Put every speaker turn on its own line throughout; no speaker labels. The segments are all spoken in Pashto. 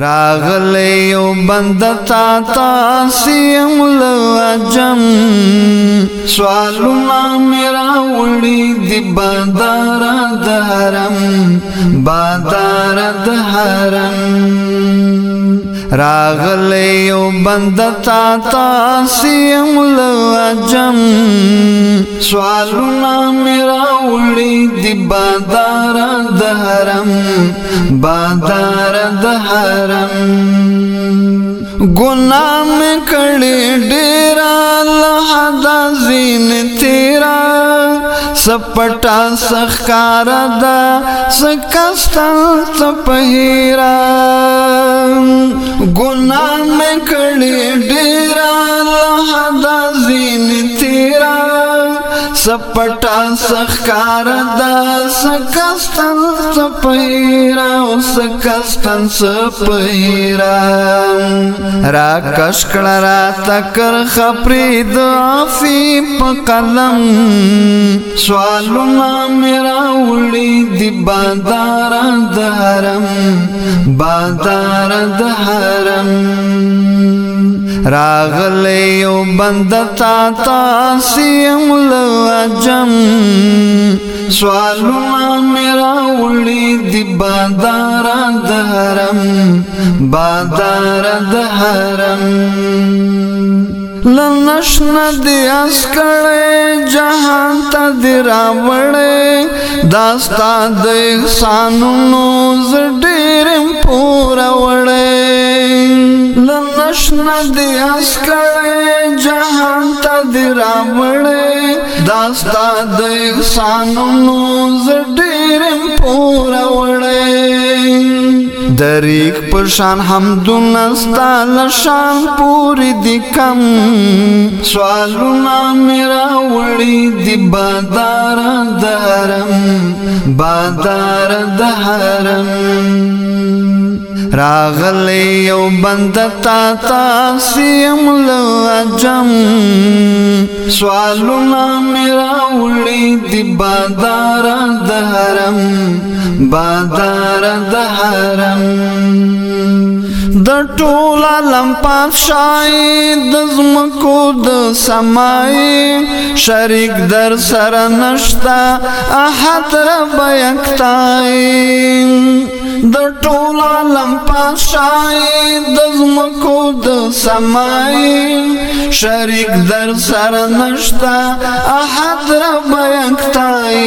راغلی یو بند تا تا سیم لجم سوالونا میرا وړي دی بادار دهرم بادار دهرم راغلی او بند تا تا سیم لجم سوالونا میرا اولی دی بادار دهرم بادار دهرم گناه میں کڑی ڈیرا لحدا زین تیرا سپټا سخکار دا سکستن سپهیرا ګنا مې کړې ډیر الله دا زین تیرا سپټا سخکار دا سکستن سپیرا او سکستن سپیرا را کشکړه را تکر خپری د عفی په قلم سوالونه میرا وړي دی بادار د حرم بادار د حرم راغلی یو بندتا تا سیم لجم سوالونه میرا وړي دی بادار دهرم بادار دهرم لنشن دی اسکړې جهان ته دی راوړې داستا د احسانونو زړه دی اسکړې جهان ته دی راوړې داستا د انسانونو زډېر پورا وړې دریک پرشان حمدون استا لشان پوری دی کم سوالونه میرا وړې دی بادار دهرم بادار دهرم راغلی یو بند تا تا سیم لعجم سوالونا میرا اولی دی بادار دهرم بادار دهرم د ټول عالم پاپ شای د زمکو د سمای شریک در سره نشتا احد رب یکتای د ټول عالم پاپ شای د زمکو د سمای شریک در سره نشتا احد رب یکتای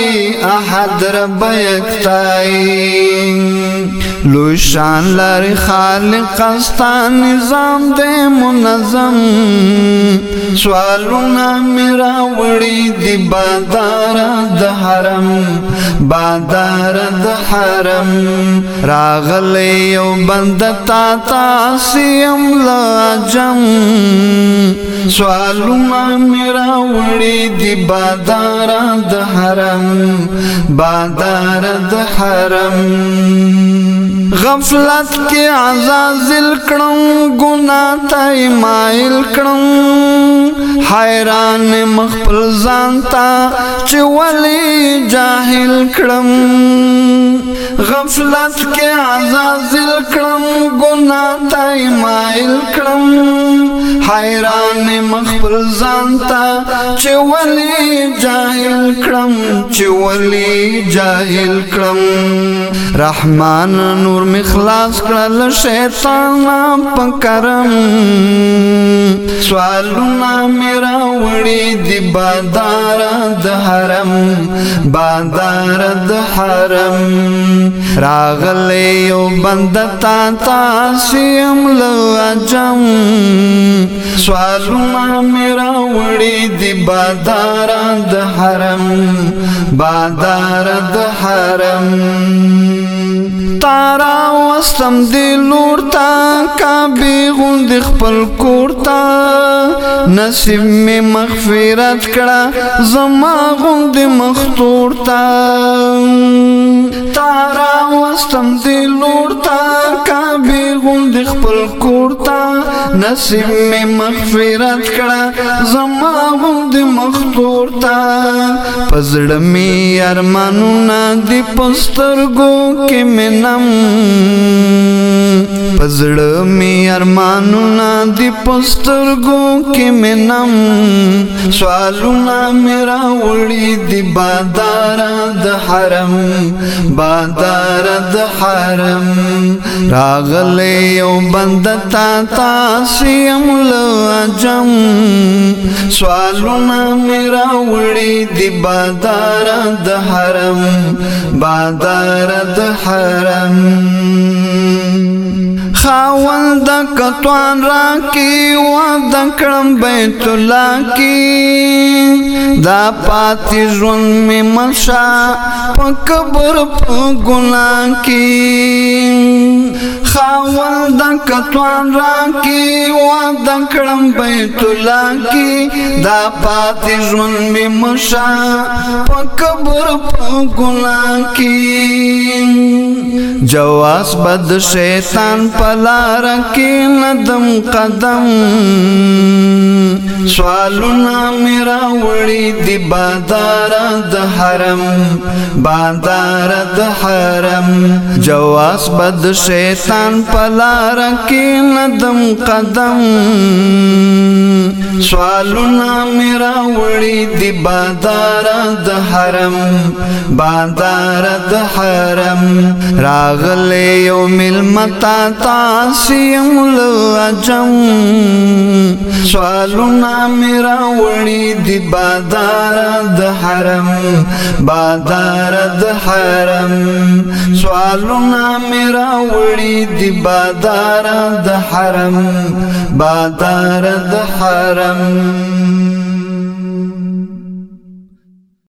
احد رب یکتای لوی شان لري خالق داستا نظام دې منظم سوالونه میرا وړي دی بادار د حرم بادار د حرم راغلې یو بند تا تاسیم لاجم سوالونه میرا وړي دی بادار د حرم بادار د حرم غفلت کې عزازل کړم ګنا ته مایل کړم حیران مخبل ځان ته چې ولی جاهل کړم غفلت کې عزازل کړم ګنا ته مایل کړم حیران مخبل ځان ته چې ولی جاهل کړم چې ولی جاهل کړم رحمان نور مخلاص کړل شیطان په کرم سوالونه میرا وړي دی بادام د حرم بادار د حرم راغلی یو بند تا تاسیم لجم سوالونه میرا وړي دی بادار د حرم بادار د حرم تارا وسم دی لور تا کابی غوند خپل کور تا نصیب می مغفرت کړه زما غوند مختور تا تارا وسم دی لور تا کابی غوند خپل کور نصیب می مغفرت کړه زما غوند مختور تا پزړ می ارمانونه دی پسترګو کې منم پزړه می ارمانونه دی پسترګو کې منم سوالونه میرا وړي دی بادار د حرم بادار د حرم راغلې یو بند تا تاسیم لجم سوالونه میرا وړي دی بادار د حرم بادار د حرم خاوند د کتوان را کې و د کړم بیت الله کې دا پاتې ژوند می مشا په قبر په ګنا کې خاوند کتوان را کې و د کړم بیت الله کې دا پاتې ژوند می مشا په قبر په ګنا کې جواز بد شیطان پلار کې ندم قدم سوالونه میرا وړي دی بادار د حرم بادار د حرم جواس بد شیطان پلار کې ندم قدم سوالونه میرا وړي دی بادار د حرم بادار د حرم راغله یو مل متا تاسیم لجم سوالونه میرا وړي دی بادار بادار د حرم بادار د حرم سوالونه میرا وړي دی بادار د حرم بادار د حرم